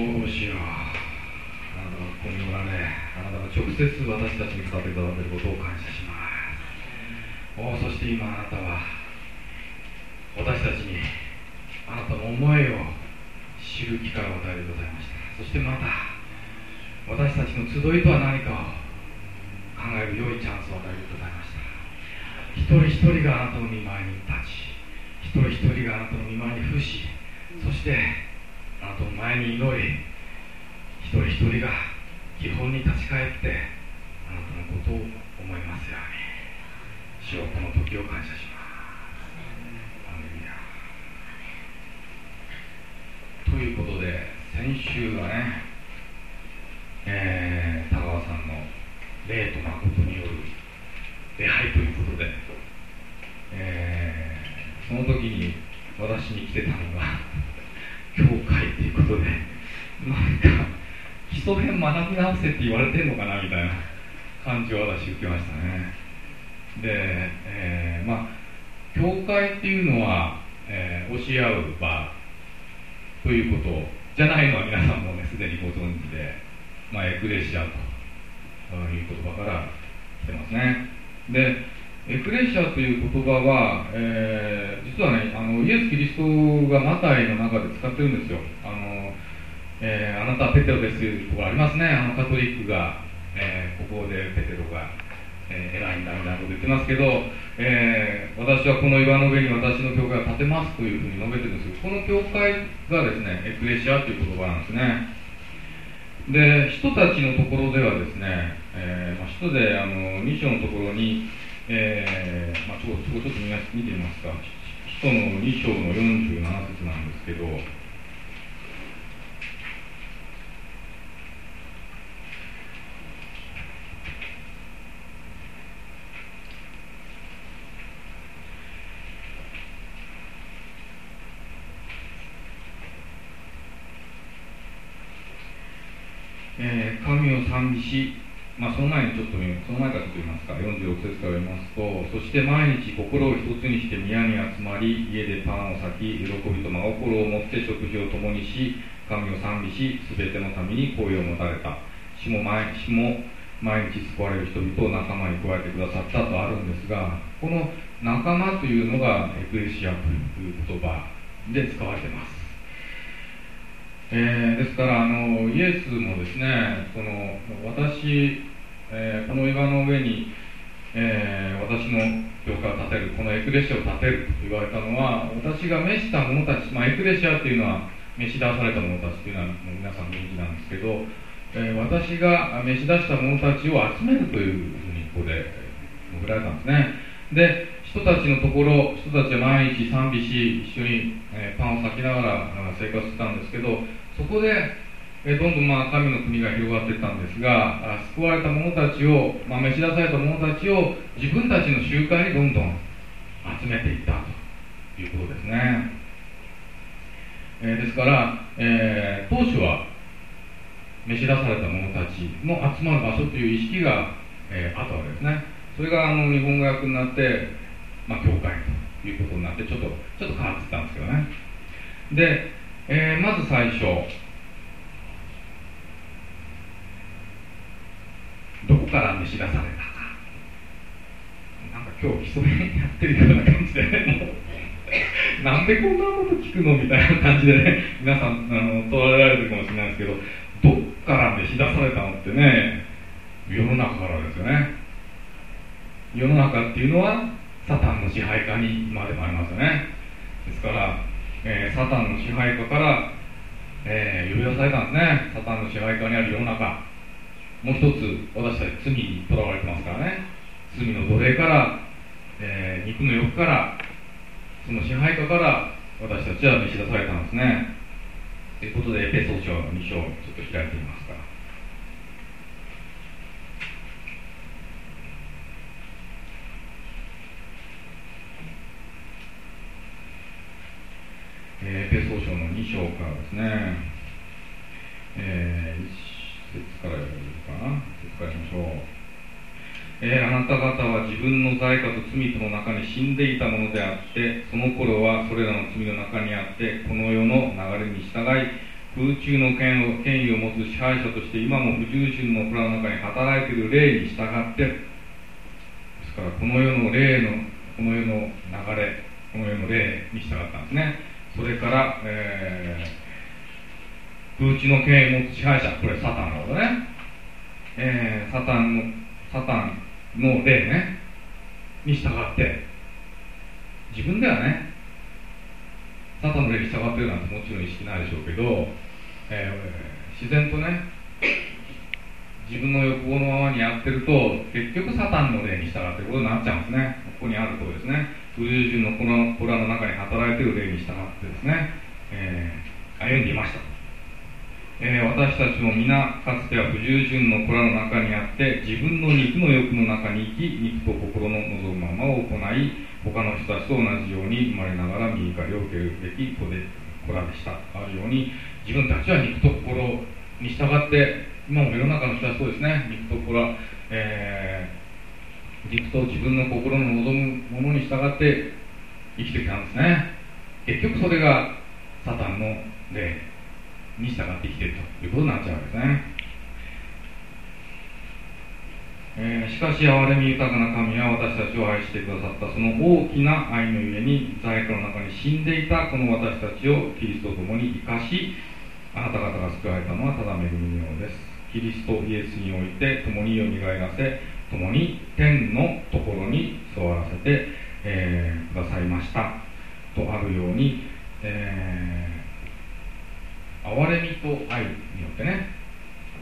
どうしようあなたがここにおられあなたが直接私たちに語っていただけることを感謝します。おそして今あなたは私たちにあなたの思いを知る機会を与えてくださいました。そしてまた私たちの集いとは何かを考える良いチャンスを与えてくださいました。一人一人があなたの見舞いに立ち一人一人があなたの見舞いに伏しそして前に祈り一人一人が基本に立ち返ってあなたのことを思いますように主よこの時を感謝しますハレルヤということで先週はねえー、田川さんの霊と誠による礼拝ということで、えー、その時に私に来てたのが教会ということでなんか基礎編学び直せって言われてるのかなみたいな感じを私受けましたね。で、えー、まあ教会っていうのは、えー、教え合う場ということじゃないのは皆さんもねすでにご存知でまあ、エクレシアという言葉から来てますね。でエクレシアという言葉は、えー、実はねあのイエス・キリストがマタイの中で使ってるんですよ。あの、えー、あなたはペテロですというところありますね。あのカトリックが、えー、ここでペテロが、え偉いんだみたいなこと言ってますけど、え私はこの岩の上に私の教会を建てますというふうに述べてるんですけどこの教会がですねエクレシアという言葉なんですね。で人たちのところではですね、えーまあ、人であの2章のところに、えーまあ、ちょっとちょっと見見てみますか。人の2章の47節なんですけどえー、神を賛美し、まあ、その前にちょっとその前からちょっと言いますか、46節から言いますと、そして毎日心を一つにして宮に集まり、家でパンを裂き、喜びと真心を持って食事を共にし、神を賛美し、すべての民に声を持たれた。死も毎死も毎日救われる人々を仲間に加えてくださったとあるんですが、この仲間というのがエクレシアという言葉で使われてます。えー、ですからあのイエスもですねこの私、えー、この岩の上に、えー、私の教会を建てるこのエクレシアを建てると言われたのは私が召した者たち、まあ、エクレシアというのは召し出された者たちというのは皆さんご存知なんですけど、え私が召し出した者たちを集めるというふうにここで述べられたんですね。で人たちのところ人たちは毎日賛美し一緒に、えパンを裂きながら生活してたんですけどそこで、えどんどんまあ神の国が広がっていったんですが救われた者たちを、まあ、召し出された者たちを自分たちの集会にどんどん集めていったということですね、えー、ですから、えー、当初は召し出された者たちの集まる場所という意識が、えー、あったわけですね。それがあの日本語訳になって、まあ、教会ということになってちょっとちょっと変わってたんですけどね。でえー、まず最初。どこから召し出されたか。なんか今日基礎編やってるような感じでね。なんでこんなこと聞くのみたいな感じでね。皆さんあの問われられてるかもしれないですけど。どっから召し出されたのってね世の中からですよね。世の中っていうのはサタンの支配下に今でもありますよね。ですからえー、サタンの支配下から、えー、呼び出されたんですね。サタンの支配下にある世の中。もう一つ私たち罪にとらわれてますからね。罪の奴隷から、えー、肉の欲からその支配下から私たちは召し出されたんですね。ということでエペソ書の2章ちょっと開いてみますか。らー、ペソ書の2章からですね、えー、1節からやるかな、1節からしましょう。えー、あなた方は自分の罪過と罪との中に死んでいたものであって、その頃はそれらの罪の中にあって、この世の流れに従い、空中の権を権威を持つ支配者として今も不従順の蔵の中に働いている霊に従ってですからこの世の霊のこの世の流れこの世の霊に従ったんですね。それから、えー、空中の権威を持つ支配者これサタンのことね、えー、サタンのサタンの霊ね。に従って自分ではねサタンの霊に従ってるなんてもちろん意識ないでしょうけど、えー、自然とね自分の欲望のままにやってると結局サタンの霊に従ってることになっちゃうんですね。ここにあるとですね。不従順の子の子らの中に働いている霊に従ってですね、えー、歩んでいました。えー、私たちも皆かつては不従順の子らの中にあって自分の肉の欲の中に生き肉と心の望むままを行い他の人たちと同じように生まれながら右怒りを受けるべき子で子らでした。あるように自分たちは肉と心に従って今も世の中の人はそうですね。肉と心、えー、肉と自分の心の望むものに従って生きてきたんですね。結局それがサタンの霊に従って生きてるということになっちゃうんですね。えー、しかし憐れみ豊かな神は私たちを愛してくださったその大きな愛のゆえに在家の中に死んでいたこの私たちをキリストと共に生かしあなた方が救われたのはただ恵みのようです。キリストイエスにおいて共によみがえらせ共に天のところに座らせて、えー、くださいました。とあるように、えー、憐れみと愛によってね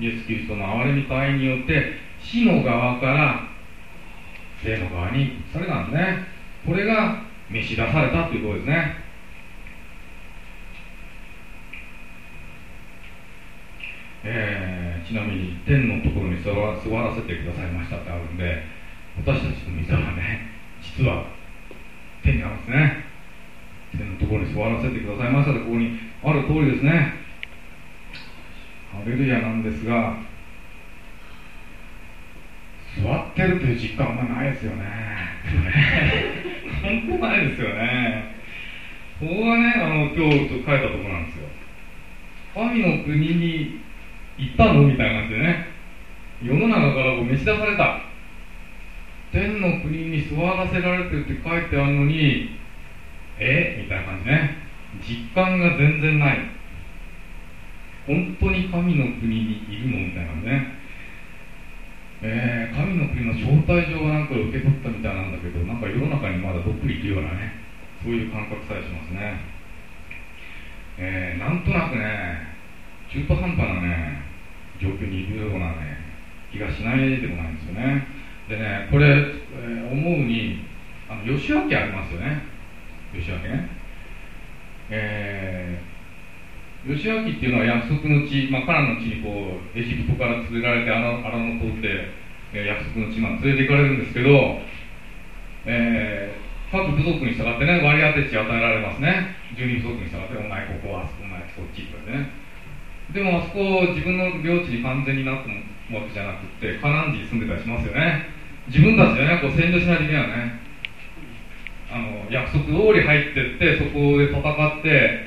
イエス・キリストの憐れみと愛によって死の側から霊の側にされたんですね。これが召し出されたということですね。えー、ちなみに天のところに座ら座らせてくださいましたってあるんで私たちの御座はね実は天にあるんですね。天のところに座らせてくださいましたってここにある通りですね。ハレルヤなんですが座ってるという実感はないですよね。本当ないですよね。ここがねあの今日ちょっと書いたところなんですよ。神の国に行ったの？みたいな感じでね。世の中からこう召し出された。天の国に座らせられてるって書いてあるのにえ？みたいな感じね。実感が全然ない。本当に神の国にいるの？みたいなね。えー、神の国の招待状がなんか受け取ったみたいなんだけどなんか世の中にまだどっぷりいるようなね。そういう感覚さえしますね、えー、なんとなくね中途半端なね状況にいるようなね気がしないでもないんですよね。でねこれ、えー、思うにあの吉明ありますよね。吉明ね。えー吉明っていうのは約束の地、まあ、カナの地にこうエジプトから連れられて荒野を通って、えー、約束の地まで連れて行かれるんですけど、えー、各部族に従ってね割り当て地与えられますね。12部族に従ってお前ここあそこお前こっちとかね。でもあそこ自分の領地に完全になったわけじゃなくてカナン地に住んでたりしますよね。自分たちでねこう占領しないといけないよねあの約束通り入ってってそこで戦って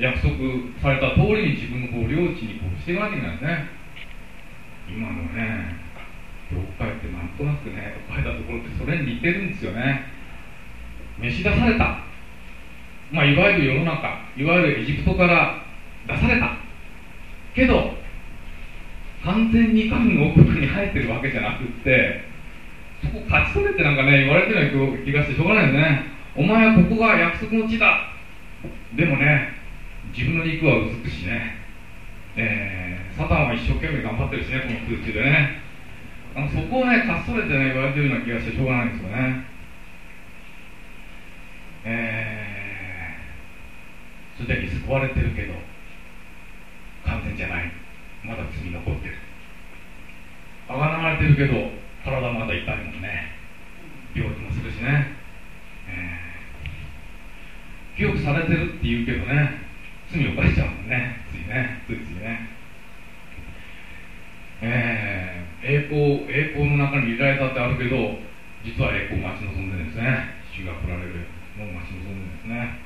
約束された通りに自分のこう領地にこうしていかなきゃいけないんですね。今のね教会ってなんとなくね書いたところってそれに似てるんですよね。召し出された。まあいわゆる世の中いわゆるエジプトから出された。けど完全に神の奥に入ってるわけじゃなくってそこ勝ち取れってなんかね言われてるような気がしてしょうがないですね。お前はここが約束の地だ。でもね自分の肉はうずくしね、えー、サタンは一生懸命頑張ってるしねこの空中でね。あのそこをねかっそれってね言われてるような気がしてしょうがないんですよね。えー、すでに救われてるけど。完全じゃない。まだ罪残ってる。あがなわれてるけど体まだ痛いもんね。病気もするしね、えー、記憶されてるって言うけどね。罪を犯しちゃうもんね。ついね。ついついね。えー、栄光栄光の中に入れられたってあるけど実は栄光を待ち望んでるんですね。主が来られるもう待ち望んでるんですね。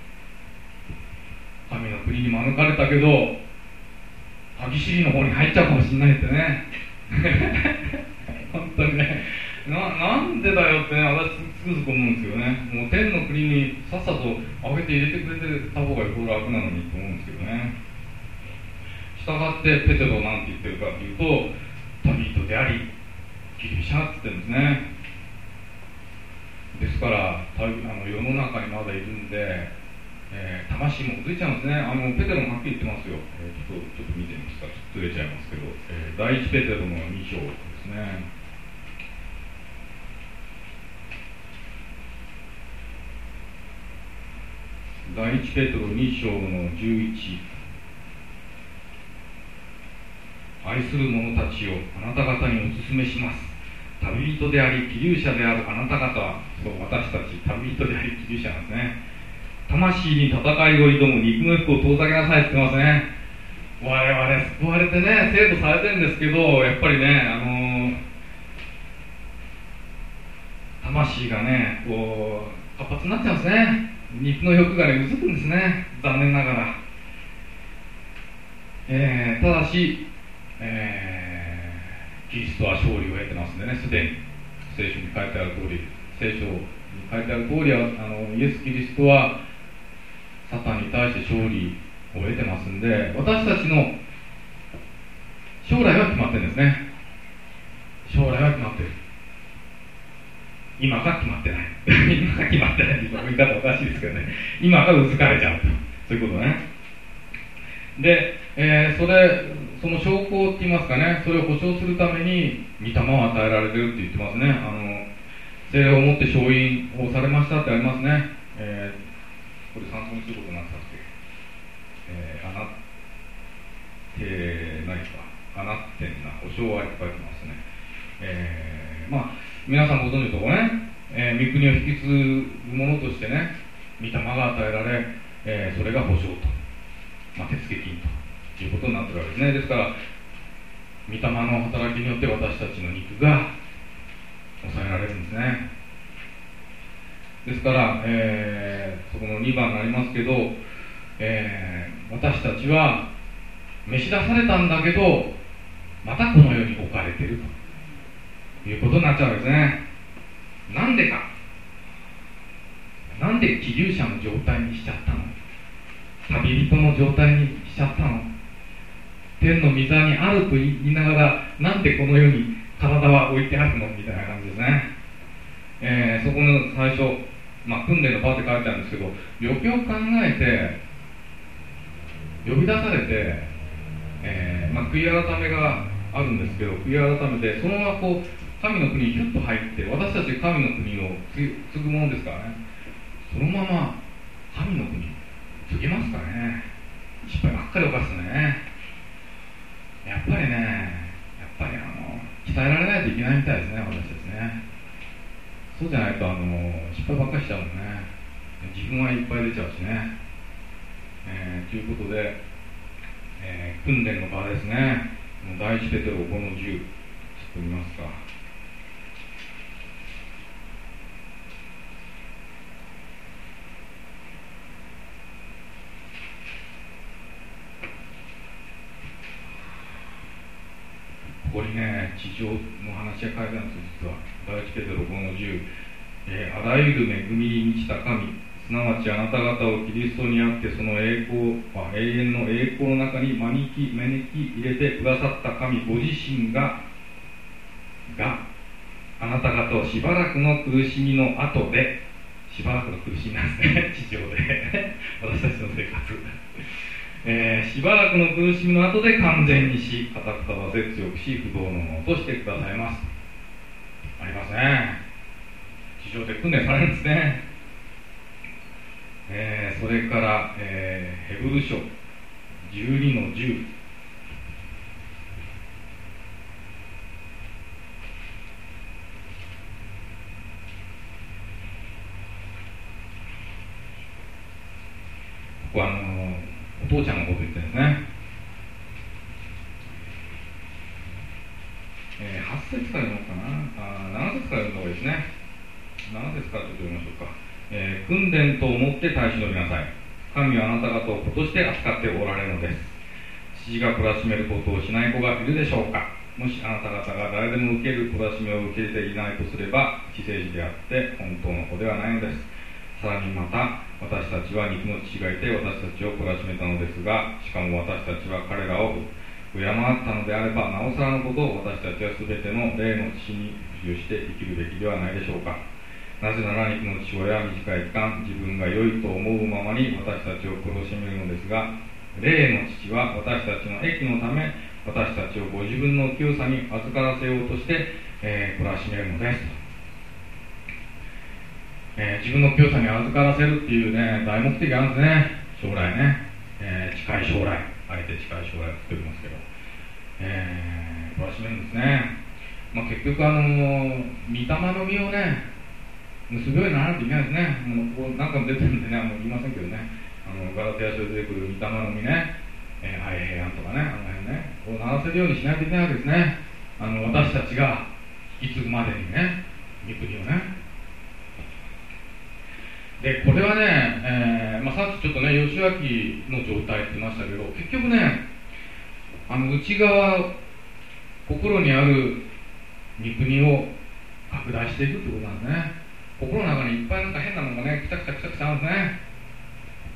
神の国に免れたけど歯ぎしりの方に入っちゃうかもしれないってね。本当にね。ななんでだよってね私つくづく思うんですけどね。もう天の国にさっさとあげて入れてくれてた方がよほど楽なのにと思うんですけどね。したがってペテロなんて言ってるかというと旅人でありギリシャって言ってるんですね。ですからあの世の中にまだいるんでえー、魂もずいちゃうんですね。あのペテロもはっきり言ってますよ、えー、ちょっとちょっと見てみますか。ずれちゃいますけど、えー、第一ペテロの2章ですね。第一ペテロ2章の11愛する者たちをあなた方にお勧めします。旅人であり気流者であるあなた方はそう私たち旅人であり気流者なんですね。魂に戦いを挑む肉の服を遠ざけなさいって言ってますね。我々救われてね生徒されてるんですけどやっぱりねあのー、魂がねこう活発になっちゃうんですね。肉の欲がねうずくんですね。残念ながら。えー、ただし、えー、キリストは勝利を得てますんでね。すでに。聖書に書いてある通り。聖書に書いてある通りはあのイエス・キリストはサタンに対して勝利を得てますんで私たちの将来は決まってるんですね。将来は決まってる。今が決まってない。今が決まってない言い方おかしいですけどね。今がうずかれちゃうと。そういうことね。で、えー、それその証拠って言いますかね。それを保証するために御霊を与えられてるって言ってますね。あの精霊を持って勝因をされましたってありますね、えーこれ参考にすることになったって、えー、あなってないか、あなってんな、保証ありって書いてますね。えー、まあ、皆さんご存知のところね、えー、御国を引き継ぐものとしてね、御霊が与えられ、えー、それが保証と、まあ、手付金ということになってるわけですね。ですから、御霊の働きによって私たちの肉が抑えられるんですね。ですから、えー、そこの2番になりますけど、えー、私たちは召し出されたんだけどまたこの世に置かれていると。いうことになっちゃうんですね。なんでか。なんで気流者の状態にしちゃったの。旅人の状態にしちゃったの。天の御座にあると言いながらなんでこの世に体は置いてあるの？みたいな感じですね、えー、そこの最初まあ、訓練の場って書いてあるんですけどよくよく考えて呼び出されて、えー、まあ、悔い改めがあるんですけど悔い改めてそのままこう神の国にヒュッと入って私たち神の国を継ぐものですからね。そのまま神の国継げますかね。失敗ばっかり犯すね。やっぱりねやっぱりあの鍛えられないといけないみたいですね私たちね。そうじゃないとあの失敗ばっかりしちゃうもんね。自分はいっぱい出ちゃうしね、えー、ということで、えー、訓練の場ですね。第一ペテロ5の10ちょっと見ますか。ここにね地上話が書いてあるんです実は第一ペテロ5の10、えー、あらゆる恵みに満ちた神すなわちあなた方をキリストにあってその栄光、まあ、永遠の栄光の中に招き招き入れてくださった神ご自身ががあなた方をしばらくの苦しみの後でしばらくの苦しみなんですね地上で。私たちの生活。えー、しばらくの苦しみの後で完全にし固く正せ強くし不動のものとしてくださいます。ありますね地上で訓練されるんですね、えー、それから、えー、ヘブル書12の10ここはあの父ちゃんのこと言ってるんですね。えー、8節から読もうかな。あ7節から読んだ方がいいですね。7節からちょっと読みましょうか、えー、訓練と思って耐え忍びなさい。神はあなた方を子として扱っておられるのです。父が懲らしめることをしない子がいるでしょうか。もしあなた方が誰でも受ける懲らしめを受けていないとすれば知性児であって本当の子ではないのです。さらにまた私たちは肉の父がいて私たちを懲らしめたのですがしかも私たちは彼らを敬ったのであればなおさらのことを私たちは全ての霊の父に付従して生きるべきではないでしょうか。なぜなら肉の父親は短い期間自分が良いと思うままに私たちを苦しめるのですが霊の父は私たちの益のため私たちをご自分の清さに預からせようとして、えー、懲らしめるのです、えー、自分の清さに預からせるっていうね大目的があるんですね。将来ね、えー、近い将来。あえて近い将来作りますけど、えー、懲らしめるんですね。まあ、結局あの御霊の実をね結ぶようにならないといけないですね。もうこう何回も出てるんでね、もう言いませんけどね、あのガラテヤ書で出てくる御霊の実ね、えー、愛平安とかね、あの辺ね、こう鳴らせるようにしないといけないわけですね。あの私たちが引き継ぐまでにね、御国をね。で、これはね、えーまあ、さっきちょっとね、義明の状態って言いましたけど、結局ね、あの内側、心にある御国を拡大していくってことなんですね。心の中にいっぱいなんか変なのがね、くちゃくちゃくちゃくちゃあるんですね。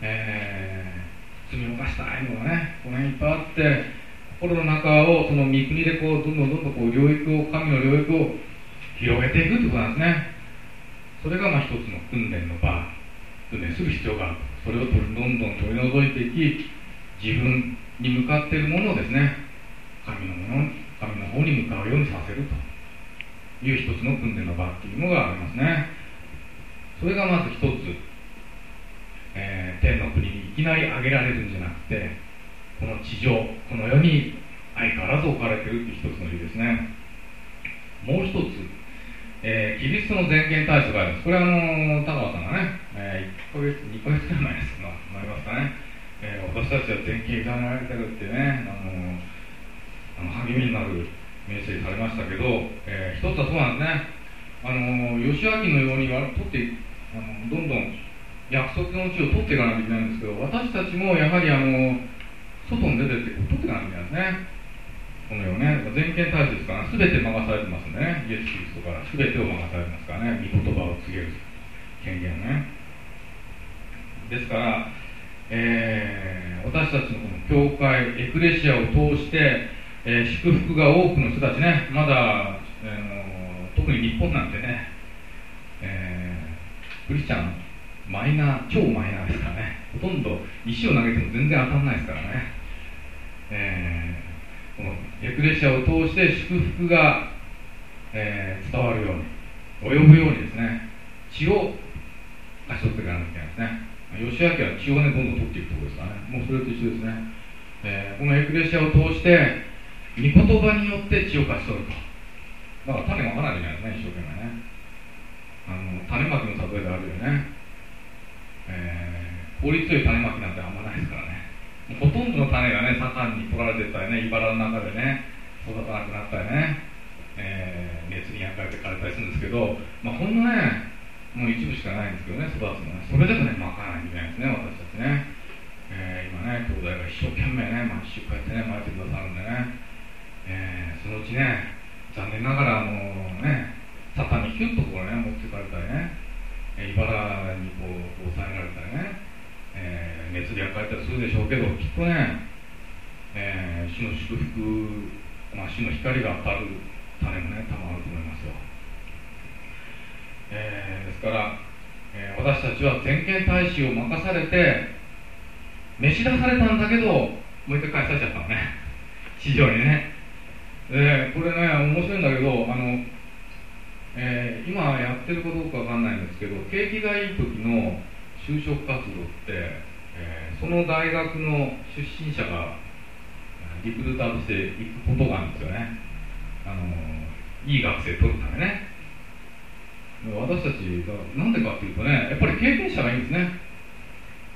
えー、罪を犯したいのがね、この辺いっぱいあって、心の中をその御国でこう、どんどんどんどんこう領域を、神の領域を広げていくってことなんですね。それがまあ一つの訓練の場、訓練する必要がある。それをどんどん取り除いていき、自分に向かっているものをですね、神のもの、神の方に向かうようにさせるという一つの訓練の場っていうのがありますね。それがまず一つ、えー、天の国にいきなり挙げられるんじゃなくてこの地上この世に相変わらず置かれているって一つの理由ですねもう一つ、えー、キリストの全権体制がありますこれはあの田川さんがね、えー、1ヶ月2ヶ月くらい前ですまあ、なりますかね、えー、私たちは全権委ねられてるってねあのあの励みになるメッセージされましたけど、えー、一つはそうなんですね。あの義明のように取ってあのどんどん約束の地を取っていかないといけないんですけど私たちもやはりあの外に出てって取っていかないといけないんですね。このよね全権体制ですから全て任されてますね。イエス・キリストから全てを任されてますからね。御言葉を告げる権限をね。ですから、えー、私たちのこの教会エクレシアを通して、えー、祝福が多くの人たちねまだ、えー、特に日本なんてね、えークリスチャンマイナー超マイナーですからね。ほとんど石を投げても全然当たらないですからね、えー、エクレシアを通して祝福が、えー、伝わるように及ぶようにですね血を貸し取っていかなきゃいけないですね。吉明は血をねどんどん取っていくところですからね。もうそれと一緒ですね、えー、このエクレシアを通して御言葉によって血を貸し取ると。だから種まかないといけないですね一生懸命ね。あの種まきの例えであるよね、えー、効率よい種まきなんてあんまないですからね。ほとんどの種がね盛んに取られてたりね。茨の中でね育たなくなったりね、えー、熱に焼かれて枯れたりするんですけど、まあ、ほんのねもう一部しかないんですけどね育つのね。それでもねまかないといけないんですね私たちね、えー、今ね兄弟が一生懸命ね毎週こうやってね巻いてくださるんでね、えー、そのうちね残念ながらあのねサタンにヒュッとこうね持ってかれたりね。茨にこう抑えられたりね、熱で焼かれたりするでしょうけどきっとね、えー、死の祝福、まあ、死の光が当たる種もねたまると思いますよ、えー、ですから、えー、私たちは全権大使を任されて召し出されたんだけどもう一回返されちゃったのね。地上にね。でこれね面白いんだけどあのえー、今やってるかどうかわかんないんですけど景気がいい時の就職活動って、えー、その大学の出身者がリクルーターとして行くことがあるんですよね。あのいい学生取るためね。私たちがなんでかっていうとねやっぱり経験者がいいんですね。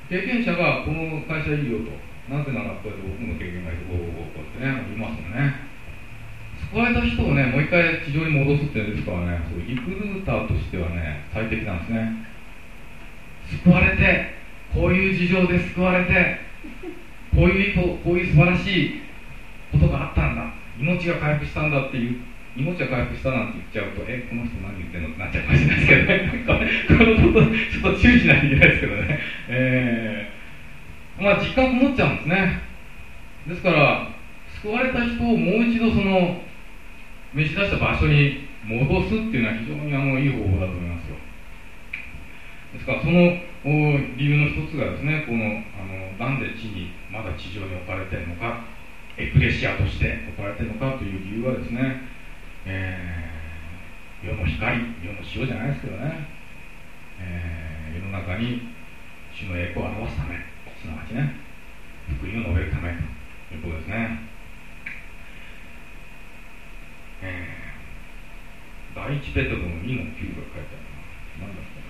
経験者がこの会社いいよと。なぜならこうやって僕の経験がいいとこうこうってねいますもんね救われた人をねもう一回地上に戻すっていうんですからねそうリクルーターとしてはね最適なんですね救われてこういう事情で救われてこういうこういう素晴らしいことがあったんだ。命が回復したんだっていう命が回復したなんて言っちゃうとえこの人何言ってんのってなっちゃうかもしれないですけどね。このことちょっと注意しないといけないですけどね。えー、まあ実感こもっちゃうんですね。ですから救われた人をもう一度その召し出した場所に戻すっていうのは非常にあのいい方法だと思いますよ。ですからその理由の一つがですねこのあのなんで地にまだ地上に置かれてるのかエクレシアとして置かれてるのかという理由はですね、えー、世の光世の塩じゃないですけどね、えー、世の中に主の栄光を表すためすなわちね福音を述べるためということですねえー、第一ペトロの2の9が書いてあるな。何だっけな。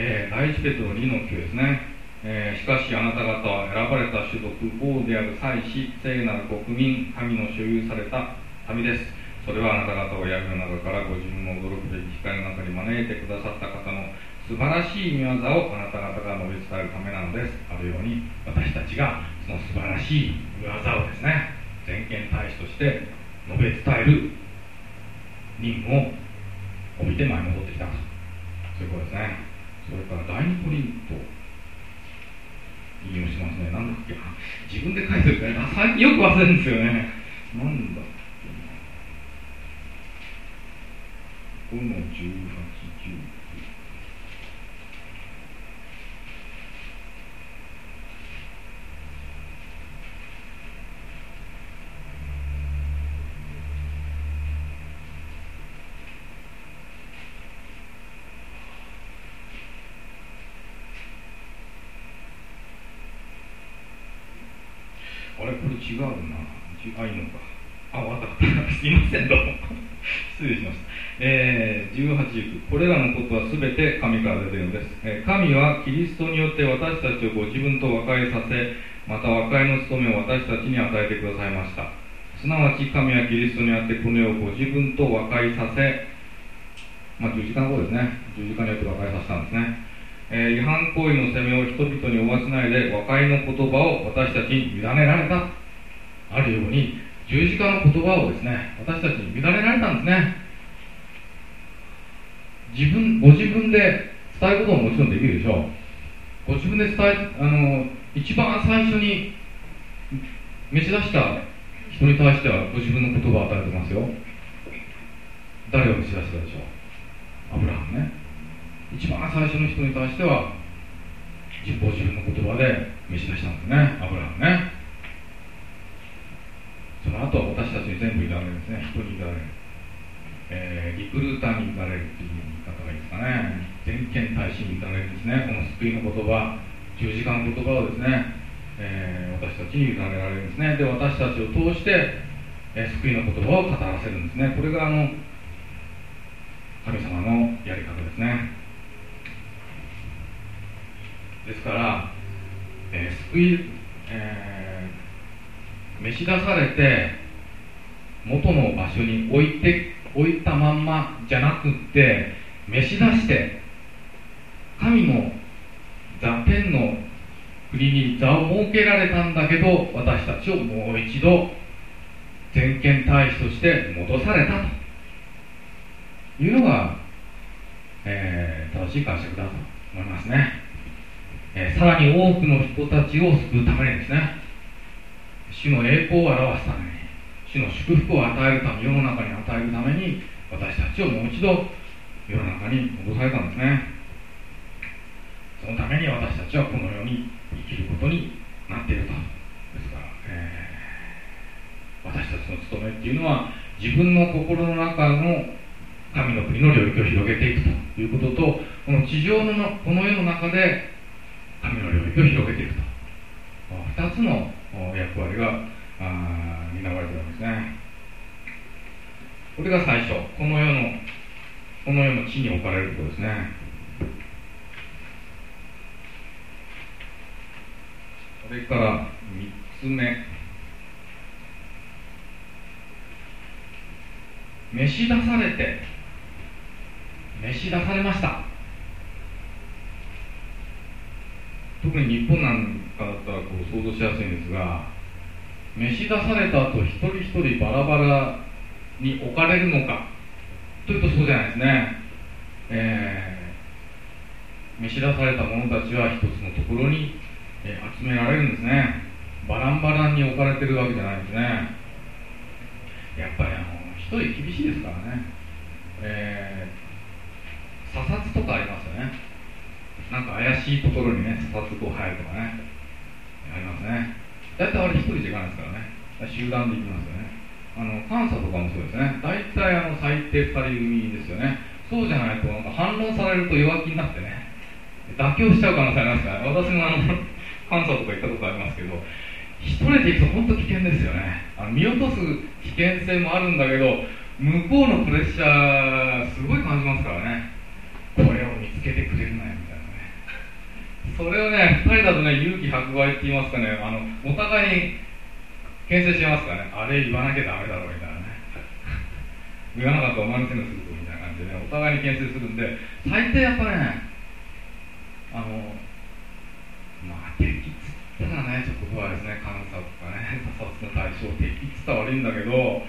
えー、第一ペトロ2の9ですね。えー、しかしあなた方は選ばれた種族王である祭司聖なる国民神の所有された民です。それはあなた方を闇の中からご自分の驚くべき光の中に招いてくださった方の素晴らしい見業をあなた方が述べ伝えるためなのです。あるように私たちがその素晴らしい見業をですね全権大使として述べ伝える任務を帯びて前に戻ってきたと。そういうことですね。それから第2ポリント引用しますね。なんだっけ？自分で書いてるから、最近よく忘れるんですよね。なんだっけな。5の18、19。あれこれ違うなあいいのかあわかったすいませんどうも失礼しましたえー、18軸これらのことは全て神から出ているのです、えー、神はキリストによって私たちをご自分と和解させまた和解の務めを私たちに与えてくださいました。すなわち神はキリストにあってこの世をご自分と和解させまあ十字架の方ですね。十字架によって和解させたんですね。えー、違反行為の責めを人々に負わせないで和解の言葉を私たちに委ねられた。あるように十字架の言葉をですね私たちに委ねられたんですね。自分ご自分で伝えることももちろんできるでしょう。ご自分で伝えあの一番最初に召し出した人に対してはご自分の言葉を与えてますよ。誰を召し出したでしょう。アブラハムね。一番最初の人に対しては自己自分の言葉で召し出したんですね。アブラハムね。その後は私たちに全部委ねるんですね。人に委ねる、えー、リクルーターに委ねるっていう言い方がいいですかね。全権大使に委ねるんですね。この救いの言葉十字架の言葉をですね、えー、私たちに委ねられるんですね。で私たちを通して、えー、救いの言葉を語らせるんですね。これがあの神様のやり方ですね。ですから、えー、救い、えー、召し出されて元の場所に置いて置いたまんまじゃなくって召し出して神の座天の国に座を設けられたんだけど私たちをもう一度全権大使として戻されたというのが、えー、正しい解釈だと思いますね。えー、さらに多くの人たちを救うためにですね主の栄光を表すために主の祝福を与えるため世の中に与えるために私たちをもう一度世の中に戻されたんですね。そのために私たちはこの世に生きることになっていると。ですから、えー、私たちの務めっていうのは自分の心の中の神の国の領域を広げていくということとこの地上のこの世の中で神の領域を広げていくと。2つの役割が担われているんですね。これが最初。この世のこの世の地に置かれることですね。それから3つ目。召し出されて。召し出されました。特に日本なんかだったらこう想像しやすいんですが召し出された後一人一人バラバラに置かれるのかというとそうじゃないですね、えー、召し出された者たちは一つのところに、えー、集められるんですね。バランバランに置かれてるわけじゃないんですね。やっぱりあの一人厳しいですからね、えー、査察とかありますよね。なんか怪しいところにね査察こう入るとかね。ありますね。大体あれ一人じゃいかないですからね。集団で行きますよね。あの監査とかもそうですね。大体あの最低2人組ですよね。そうじゃないとなんか反論されると弱気になってね。妥協しちゃう可能性ありますから私もあの監査とか行ったことありますけど一人で行くと本当危険ですよね。あの見落とす危険性もあるんだけど向こうのプレッシャーすごい感じますからね。それをね2人だとね勇気100倍って言いますかねあのお互いに牽制しますからねあれ言わなきゃダメだろうみたいなね言わなかったらお前のせいにするぞみたいな感じでねお互いに牽制するんで最低やっぱねあのまあ敵っつったらねちょっと怖いですね監査とかね査察の対象敵っつったら悪いんだけど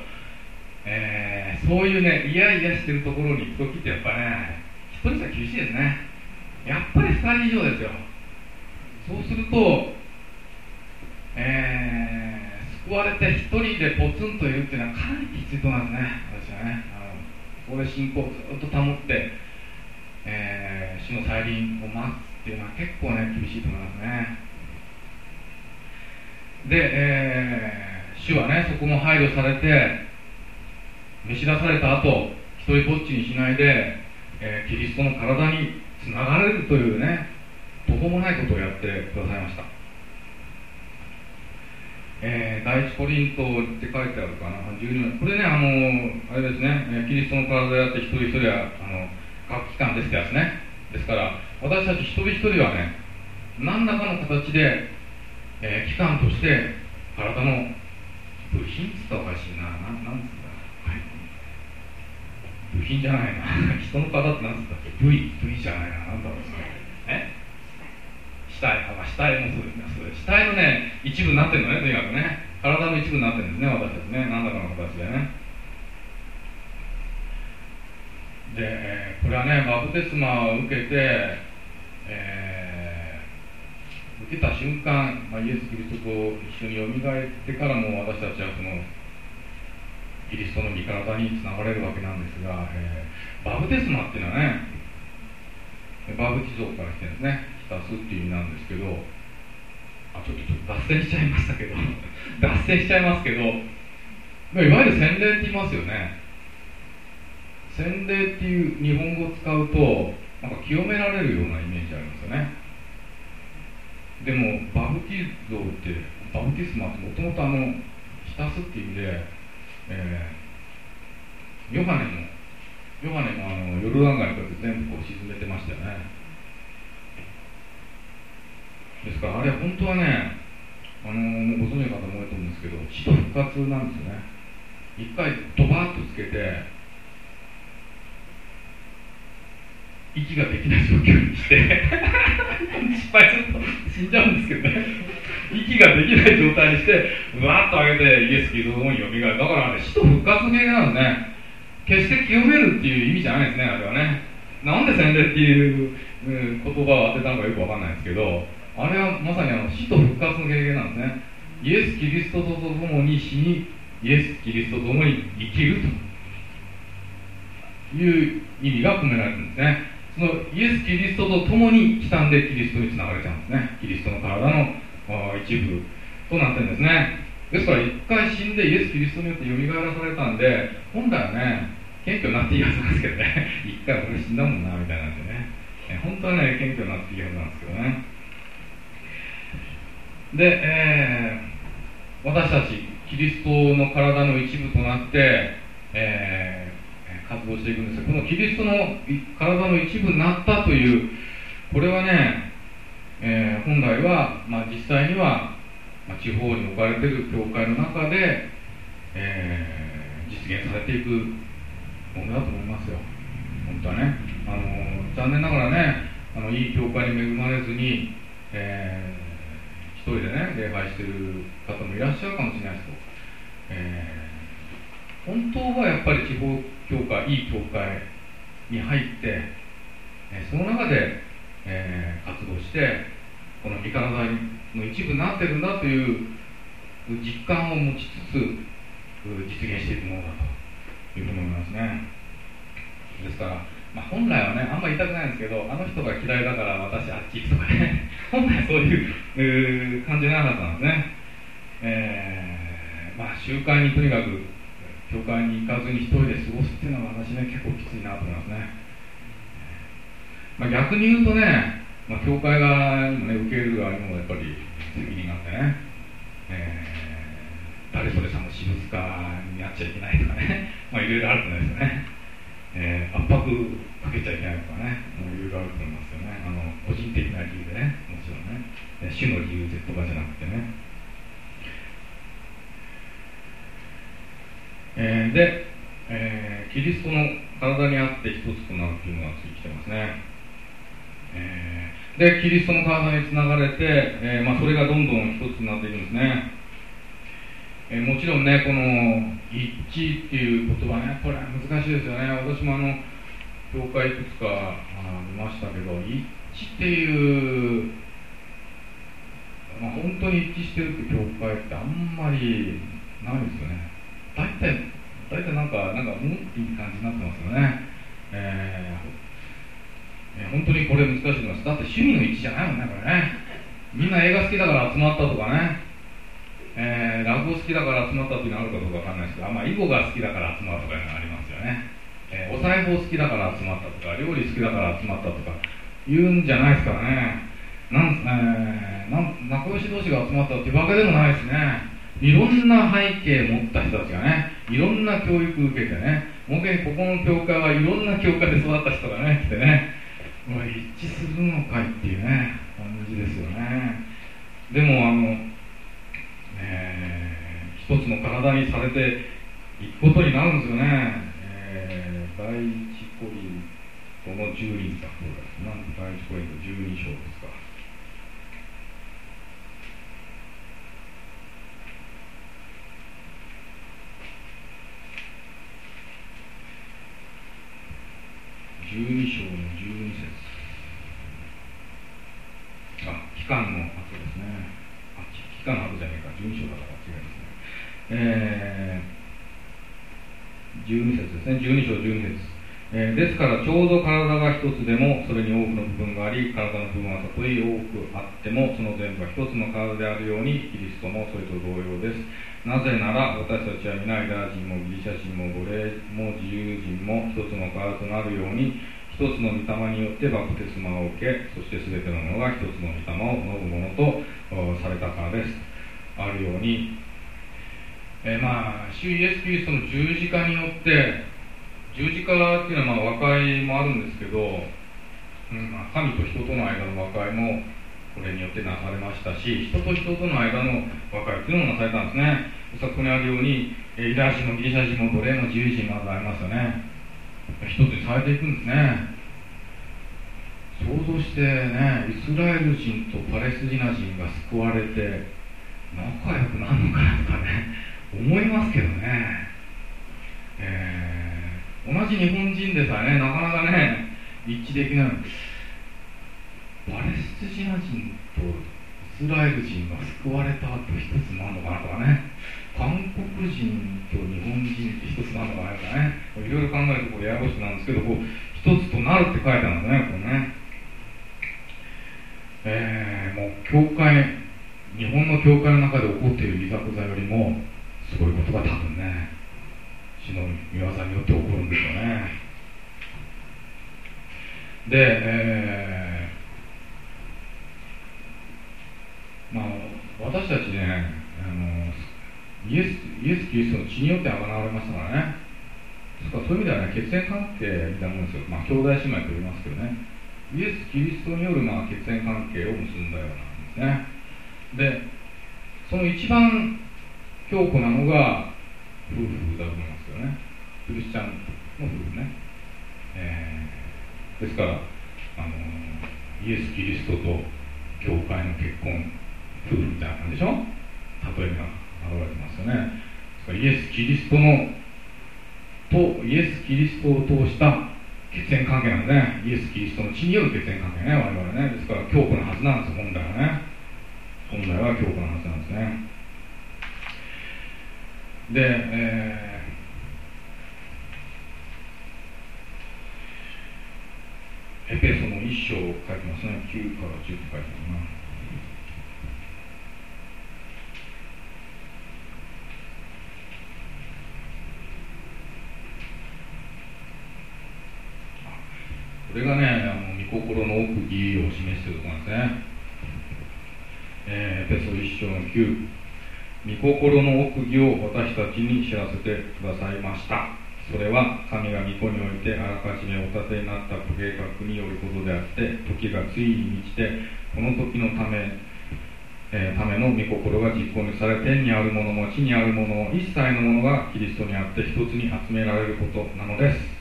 えー、そういうね、イヤイヤしてるところに行く時ってやっぱね、一人じゃ厳しいですね。やっぱり二人以上ですよ。そうすると、えー、救われて一人でポツンといるっていうのはかなりきついと思いますね、私はね。あのここで信仰をずっと保って、えー、主の再臨を待つっていうのは結構ね、厳しいと思いますね。で、えー、主はね、そこも配慮されて、召し出された後一人ぼっちにしないで、えー、キリストの体につながれるというね途方もないことをやってくださいました、えー、第一コリントって書いてあるかな？12これねあのあれですねキリストの体やって一人一人はあの各機関ですってやつね。ですから私たち一人一人はね何らかの形で、えー、機関として体の部品って言ったらおかしいな。なんつ部品じゃないな。人の体って何つったっけ？部位部位じゃないな。何だろうえ死体あ死体もそうですねそうです。死体のね一部になってるのねとにかくね。体の一部になってるんですね私たちね。何らかの形でね。で、これはねバプテスマを受けて、えー、受けた瞬間、まあ、イエス・キリストと一緒によみがえってからも私たちはそのキリストの身体につながれるわけなんですが、えー、バプテスマっていうのはねバブティゾから来てるんですね。浸すっていう意味なんですけどあちょっと脱線しちゃいましたけど 脱線しちゃいますけどいわゆる洗礼って言いますよね。洗礼っていう日本語を使うとなんか清められるようなイメージありますよね。でもバブティゾーってバブティスマってもともとあの浸すっていう意味でえー、ヨハネもヨハネもあのヨルダン川にこうやって全部こう沈めてましたよね。ですからあれ本当はねあのもうご存知の方も多いと思うんですけど死と復活なんですよね。一回ドバーッとつけて息ができない状況にして失敗すると死んじゃうんですけどね。息ができない状態にしてうわっと上げてイエス・キリストの方によみがえる。だからね死と復活系なんでね。決して清めるっていう意味じゃないですねあれはね。なんで洗礼っていう言葉を当てたのかよくわかんないですけどあれはまさにあの死と復活の経験なんですね。イエス・キリストと共に死にイエス・キリストと共に生きるという意味が込められてるんですね。そのイエス・キリストと共に刻んでキリストにつながれちゃうんですね。キリストの体の一部となってるんですね。ですから一回死んでイエス・キリストによってよみがえらされたんで本来はね謙虚になっていいはずなんですけどね。一回俺死んだもんなみたいなんでね。本当はね謙虚になっていいはずなんですけどね。で、えー、私たちキリストの体の一部となって、えー、活動していくんですがこのキリストの体の一部になったというこれはねえー、本来は、まあ、実際には、まあ、地方に置かれている教会の中で、えー、実現されていくものだと思いますよ。本当はね。あの残念ながらねあのいい教会に恵まれずに、えー、一人でね礼拝してる方もいらっしゃるかもしれないですけど、えー、本当はやっぱり地方教会いい教会に入って、えその中で、え活動してこの三体の一部になってるんだという実感を持ちつつ実現していくものだというふうに思いますね。ですから、まあ、本来はねあんまり言いたくないんですけどあの人が嫌いだから私あっち行くとかね。本来そういう感じなはずなんですね、えー、まあ習慣にとにかく教会に行かずに一人で過ごすっていうのは私ね結構きついなと思いますね、まあ、逆に言うとね、まあ、教会側にもね受ける側にもやっぱり責任があってね、えー、誰それさんの私物化になっちゃいけないとかね まあいろいろあると思いますよね、えー、圧迫かけちゃいけないとかねもういろいろあると思いますよね。あの個人的な理由でね。主の理由でとかじゃなくてね。えー、で、えー、キリストの体にあって一つとなるというのがついてますね、えー、でキリストの体につながれて、えまあ、それがどんどん一つになっていくんですね、えもちろんねこの一致っていう言葉ねこれは難しいですよね。私もあの教会いくつか見ましたけど一致っていうまあ、本当に一致してるって教会ってあんまりないですよね大体、大体なんか、なんか、うんっていう感じになってますよね。えー、えー、本当にこれ難しいのは、だって趣味の一致じゃないもんね、これね。みんな映画好きだから集まったとかね、えー、落語好きだから集まったっていうのあるかどうかわかんないですけどあ、まあ、囲碁が好きだから集まったとかいうのがありますよね。えー、お裁縫好きだから集まったとか、料理好きだから集まったとか、言うんじゃないですからね。なん、えー、なん仲良し同士が集まったっていうわけでもないですね。いろんな背景を持った人たちがね、いろんな教育受けてね、もう一ここの教会はいろんな教会で育った人がね、来てね、もう一致するのかいっていうね、感じですよね。でも、あの、えー、一つの体にされていくことになるんですよね。えー、第一コリントの12章、なん第一コリント12章ですか。12章の12節。あ期間の後ですね。あ期間の後じゃねえか。12章だから違いますね。えー、12節ですね。12章12節。えー、ですからちょうど体が一つでもそれに多くの部分があり体の部分はたとえ多くあってもその全部が一つの体であるようにキリストもそれと同様です。なぜなら私たちは皆ユダヤ人もギリシャ人も奴隷も自由人も一つの体となるように一つの御霊によってバプテスマを受けそして全てのものが一つの御霊を飲むものとされたからです。あるようにえー、まあ主イエス・キリストの十字架によって十字架っていうのはまあ和解もあるんですけど、うんまあ、神と人との間の和解もこれによってなされましたし人と人との間の和解っていうのもなされたんですね。そこにあるようにユダヤ人もギリシャ人も奴隷も自由人もありますよね。一つにされていくんですね。想像してねイスラエル人とパレスチナ人が救われて仲良くなるのかなとかね思いますけどね。えー同じ日本人でさえねなかなかね一致できない。パレスチナ人とスラエル人が救われたと一つなのかなとかね。韓国人と日本人って一つなのかなとかね。いろいろ考えるとこうややこしくなんですけどこう一つとなるって書いてあるんですねこれね。えー、もう教会日本の教会の中で起こっているいざこざよりもすごいことが多分ね主の御業によって起こるんですよね。で、えー、まあ私たちねあのイエスイエス・キリストの血によって贖われましたからね。ですかそういう意味ではね血縁関係みたいなもんですよ。まあ兄弟姉妹と言いますけどね。イエス・キリストによるまあ血縁関係を結んだようなんですね。でその一番強固なのが夫婦だと思いますよね。クリスチャンの夫婦ね、えー、ですからあのイエス・キリストと教会の結婚。夫婦みたいな感じでしょ？例えが現れてますよね。イエス・キリストのとイエス・キリストを通した血縁関係なんでね。イエス・キリストの血による血縁関係ね我々ね。ですから強固なはずなんです本来はね。本来は強固なはずなんですね。で、えー、エペソの一章を書いてますね。9から10って書いてます。なこれがね、あの御心の奥義を示しているところなんですね。えー、ペソ一章の9、御心の奥義を私たちに知らせてくださいました。それは神が御子においてあらかじめお立てになったご計画によることであって、時がついに満ちて、この時のため、えー、ための御心が実行にされ、天にあるものも地にあるものも一切のものがキリストにあって一つに集められることなのです。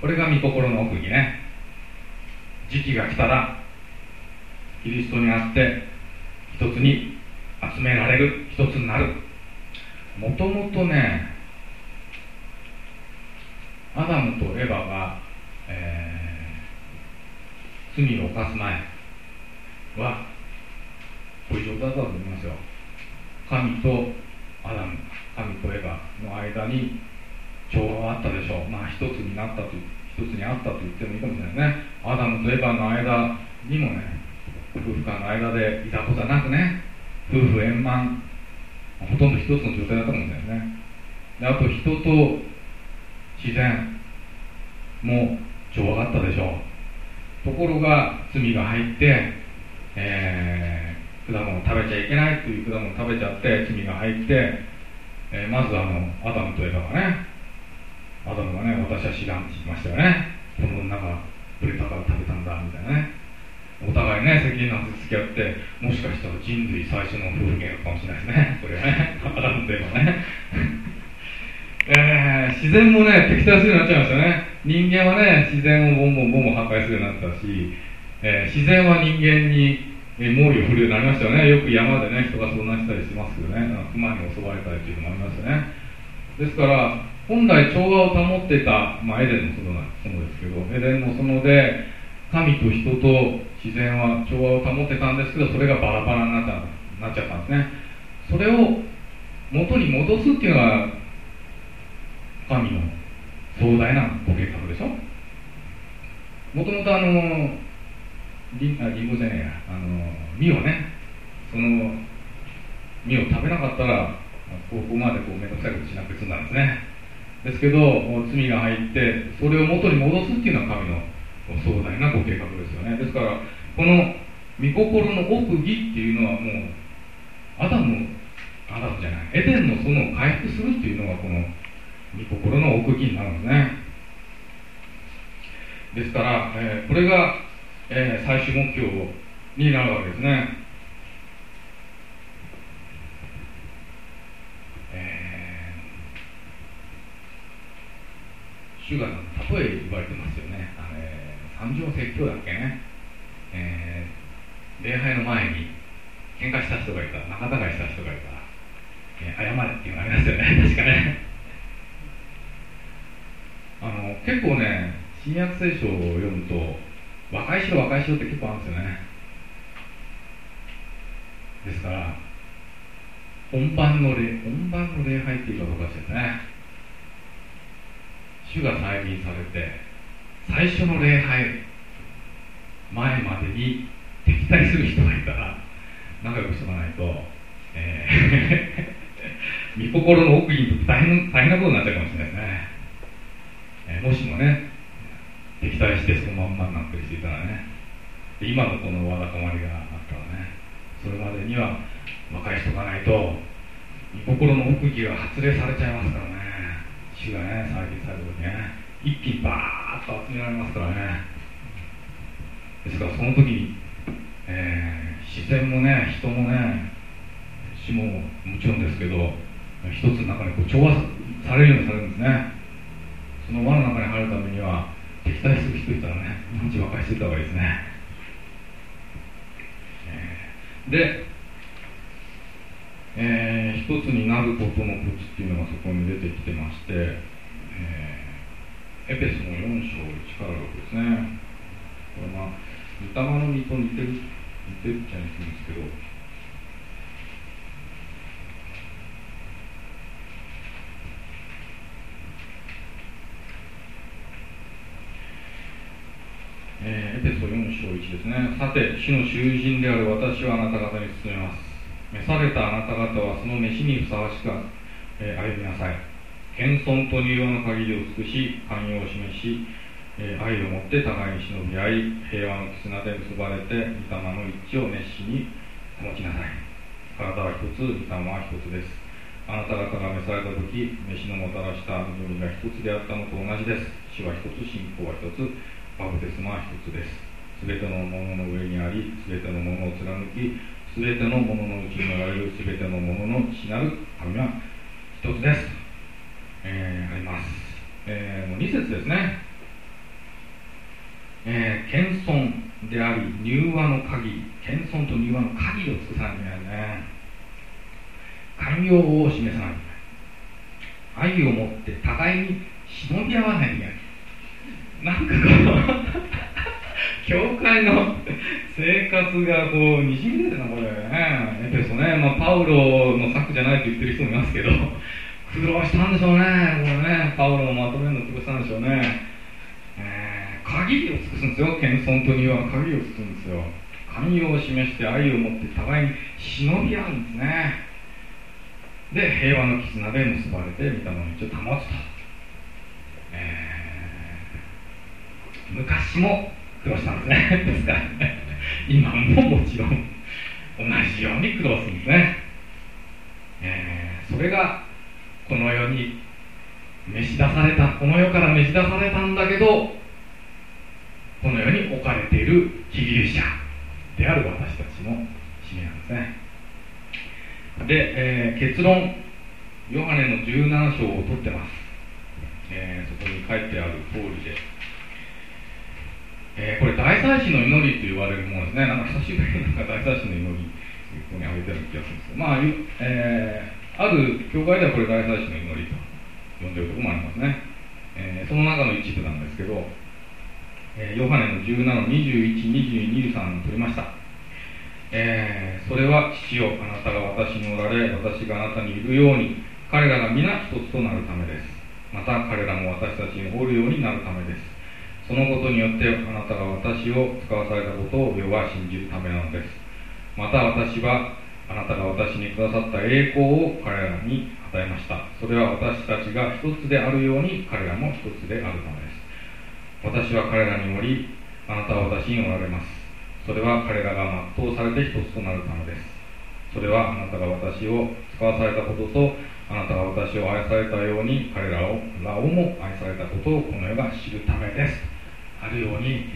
これ。が御心の奥義ね時期が来たらキリストにあって一つに集められる一つになるもともとねアダムとエヴァが、えー、罪を犯す前はこういう状態だと思いますよ神とアダム神とエヴァの間に調和はあったでしょう。まあ一つになったと一つにあったと言ってもいいかもしれないね。アダムとエヴァの間にもね夫婦間の間でいたことなくね夫婦円満ほとんど一つの状態だったもしれないね。であと人と自然も調和があったでしょう。ところが罪が入って、えー、果物を食べちゃいけないという果物を食べちゃって罪が入って、えー、まずあのアダムとエヴァがねアダムがね、私は知らんって言いましたよね。この女が触れたから食べたんだ、みたいなね。お互いね、責任なんて付き合って、もしかしたら人類最初の夫婦喧嘩かもしれないですね。これはね、アダムといえばね。えー、自然もね、敵対するようになっちゃいましたね。人間はね、自然をボンボンボンボン破壊するようになったし、えー、自然は人間に猛威を振るようになりましたよね。よく山でね、人が遭難したりしますけどね、熊に襲われたりっていうのもありますよね。ですから、本来調和を保っていた、まあ、エデンの園な園ですけどエデンの園で神と人と自然は調和を保ってたんですけどそれがバラバラになっちゃなっちゃったんですね。それを元に戻すっていうのが神の壮大なご計画でしょ。もともとあのリあリンゴじゃねえや。あの実をね。その実を食べなかったらここまでこう面倒くさいことしなくて済んだんですね。ですけど罪が入ってそれを元に戻すっていうのは神の壮大なご計画ですよね。ですからこの御心の奥義っていうのはもうアダムアダムじゃないエデンの園を回復するっていうのがこの御心の奥義になるんですね。ですから、えー、これが、えー、最終目標になるわけですね。主が例え言われてますよね。あれ三条説教だっけね、えー、礼拝の前に喧嘩した人がいた。仲違いした人がいた、えー、謝れっていうのありますよね。確かね。あの結構ね新約聖書を読むと和解しろ和解しろって結構あるんですよね。ですから本番の礼本番の礼拝っていうかどうかですね主が再臨されて最初の礼拝前までに敵対する人がいたら仲良くしとかないと、えー、御心の奥義にとって大変大変なことになっちゃうかもしれないですね、えー、もしもね敵対してそのまんまになってる人いたらね今のこのわだかまりがあったらねそれまでには和解しとかないと御心の奥義が発令されちゃいますからね。主がね、再臨されるときね、一気にバーッと集められますからね、ですからその時に、えー、自然もね人もね死ももちろんですけど一つの中にこう調和されるようにされるんですね。その輪の中に入るためには敵対する人いたらね日本人和解していた方がいいですね、えー、で、えー、一つになることのコツっていうのがそこに出てきてまして、えー、エペスの4章1から6ですねこれまあ御霊の実と似てる似てるっちゃ似てるんですけどえー、エペソ4章1ですね。さて、主の囚人である私はあなた方に進めます。召されたあなた方はその飯にふさわしく、え、歩みなさい。謙遜と入用の限りを尽くし、寛容を示し、え、愛を持って互いに忍び合い、平和の絆で結ばれて、御霊の一致を熱心に保ちなさい。体は一つ、御霊は一つです。あなた方が召された時、飯のもたらした望みが一つであったのと同じです。主は一つ、信仰は一つ。バプテスマは一つです。すべてのものの上にあり、すべてのものを貫き、すべてのもののうちにおられるすべてのものの父なる神は一つです。えー、あります。えー、もう2節ですね。えー、謙遜であり、柔和の鍵、謙遜と柔和の鍵を尽くさないけないね。寛容を示さないけない。愛を持って互いに忍び合わないといけない。なんかこう教会の 生活がこうにじみ出てるなこれね。エペソね、まあ、パウロの策じゃないと言ってる人もいますけど 苦労したんでしょうね。これね。パウロをまとめるの苦労したんでしょうね、えー、限りを尽くすんですよ。謙遜と庭は限りを尽くすんですよ。寛容を示して愛を持って互いに忍び合うんですね。で平和の絆で結ばれて御霊の道を保つと、えー昔も苦労したんですね？ですか。ら今ももちろん同じように苦労するんですね、えー、それがこの世に召し出されたこの世から召し出されたんだけどこの世に置かれている被疑者である私たちの使命なんですね。で、えー、結論ヨハネの17章を取ってます、えー、そこに書いてある通りで。えー、これ大祭司の祈りと言われるものですね。なんか久しぶりになんか大祭司の祈りここに挙げてる気がするんですけどまあ、えー、ある教会ではこれ大祭司の祈りと呼んでるところもありますね、えー、その中の一部なんですけど、えヨハネの17212223取りました。えー、それは父よあなたが私におられ私があなたにいるように彼らが皆一つとなるためです。また彼らも私たちにおるようになるためです。そのことによってあなたが私を使わされたことを世は信じるためなのです。また私はあなたが私にくださった栄光を彼らに与えました。それは私たちが一つであるように彼らも一つであるためです。私は彼らにおりあなたは私におられます。それは彼らが全うされて一つとなるためです。それはあなたが私を使わされたこととあなたが私を愛されたように彼らをらをも愛されたことをこの世が知るためです。あるように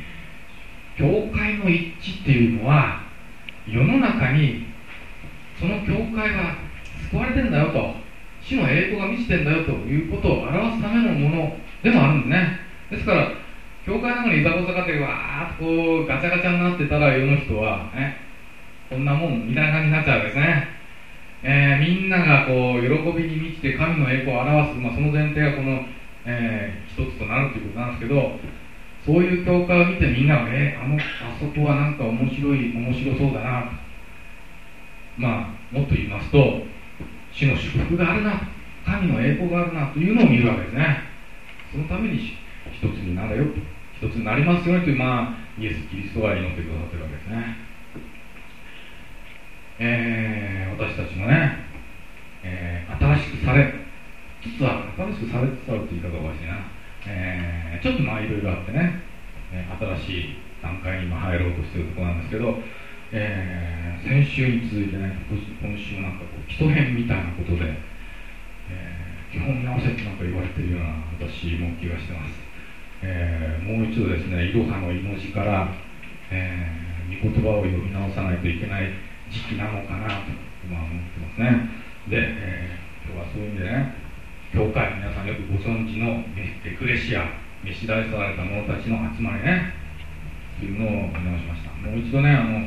教会の一致っていうのは世の中にその教会は救われてんだよと死の栄光が満ちてんだよということを表すためのものでもあるんですね。ですから教会の中にいざこざがってわーっとこうガチャガチャになってたら世の人はねこんなもん見ながらになっちゃうんですね、えー、みんながこう喜びに満ちて神の栄光を表す、まあ、その前提がこの、えー、一つとなるということなんですけどそういう教会を見てみんながえあのあそこはなんか面白い面白そうだな。まあもっと言いますと死の祝福があるな。神の栄光があるな。というのを見るわけですね。そのために一つになれよ。と一つになりますようにというまあイエス・キリストが祈ってくださってるわけですね。えー、私たちもね、えー、新しくされ実は新しくされつつあるという言い方がおかしいな。えー、ちょっとまあいろいろあってね、え新しい段階に今入ろうとしてるところなんですけど、えー、先週に続いてね今週なんかこう基礎編みたいなことで、え、基本見直せってなんか言われてるような私も気がしてます、え、もう一度ですねいろはのいの字から、えー、御言葉を読み直さないといけない時期なのかなと今思ってますね。で、え、今日はそういう意味でね教会皆さんよくご存知のエクレシア召し出された者たちの集まりね。というのを見直しました。もう一度ねあの、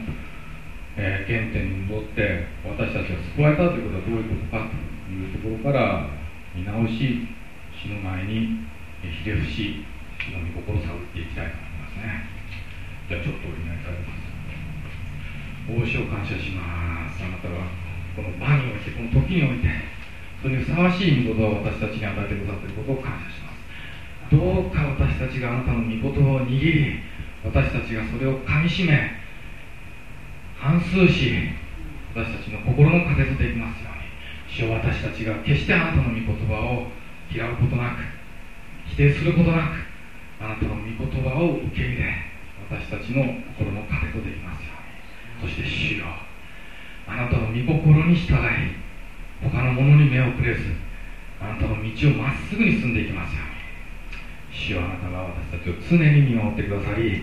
えー、原点に戻って私たちが救われたということはどういうことかというところから見直し死の前にひれ伏し主の御心を探っていきたいと思いますね。じゃあちょっとお祈りされます。大主を感謝します。あなたはこの場においてこの時においてそれにふさわしい御言葉を私たちに与えてくださっていることを感謝します。どうか私たちがあなたの御言葉を握り私たちがそれをかみしめ反数し私たちの心の糧とできますように主よ私たちが決してあなたの御言葉を嫌うことなく否定することなくあなたの御言葉を受け入れ私たちの心の糧とできますようにそして主よあなたの御心に従い他のものに目をくれずあなたの道をまっすぐに進んでいきますように。主よあなたが私たちを常に見守ってくださり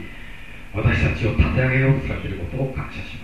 私たちを立て上げようとされていることを感謝します。